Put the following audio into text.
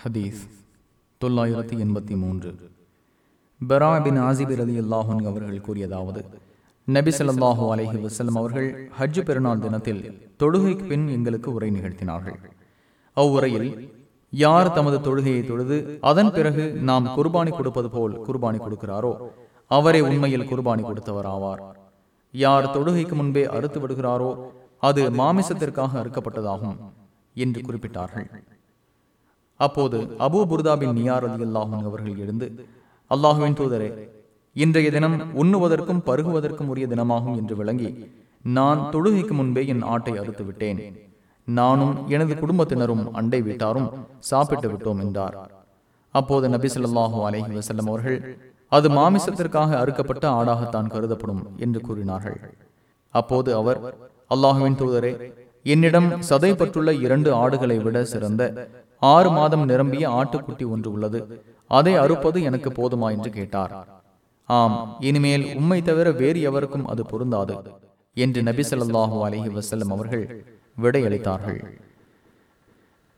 ஹதீஸ் தொள்ளாயிரத்தி எண்பத்தி மூன்று. பரா பின் ஆசிபிர் அலி அல்லாஹன் அவர்கள் கூறியதாவது நபி ஸல்லல்லாஹு அலைஹி வஸல்லம் அவர்கள் ஹஜ் பெருநாள் தினத்தில் தொழுகைக்கு பின் எங்களுக்கு உரை நிகழ்த்தினார்கள். அவ்வுரையில் யார் தமது தொழுகையை தொழுது அதன் பிறகு நாம் குர்பானி கொடுப்பது போல் குர்பானி கொடுக்கிறாரோ அவரே உண்மையில் குர்பானி கொடுத்தவர் ஆவார் யார் தொழுகைக்கு முன்பே அறுத்து விடுகிறாரோ அது மாமிசத்திற்காக அறுக்கப்பட்டதாகும் என்று குறிப்பிட்டார்கள். அப்போது அபூ புர்தாபின் நியார் அலி அல்லாஹும் அவர்கள் எழுந்து அல்லாஹுவின் தூதரே இன்றைய தினம் உண்ணுவதற்கும் பருகுவதற்கும் உரிய தினமாகும் என்று விளங்கி நான் தொழுகைக்கு முன்பே என் ஆட்டை அறுத்து விட்டேன். நானும் எனது குடும்பத்தினரும் அண்டை வீட்டாரும் சாப்பிட்டு விட்டோம் என்றார். அப்போது நபி ஸல்லல்லாஹு அலைஹி அவர்கள் அது மாமிசத்திற்காக அறுக்கப்பட்ட ஆடாகத்தான் கருதப்படும் என்று கூறினார்கள். அப்போது அவர் அல்லாஹுவின் தூதரே என்னிடம் சதை பற்றுள்ள இரண்டு ஆடுகளை விட சிறந்த ஆறு மாதம் நிரம்பிய ஆட்டுக்குட்டி ஒன்று உள்ளது. அதை அறுப்பது எனக்கு போதுமா என்று கேட்டார். ஆம் இனிமேல் உம்மை தவிர வேறு எவருக்கும் அது பொருந்தாது என்று நபி சொல்லாஹு அலைஹி வசல்லம் அவர்கள் விடையளித்தார்கள்.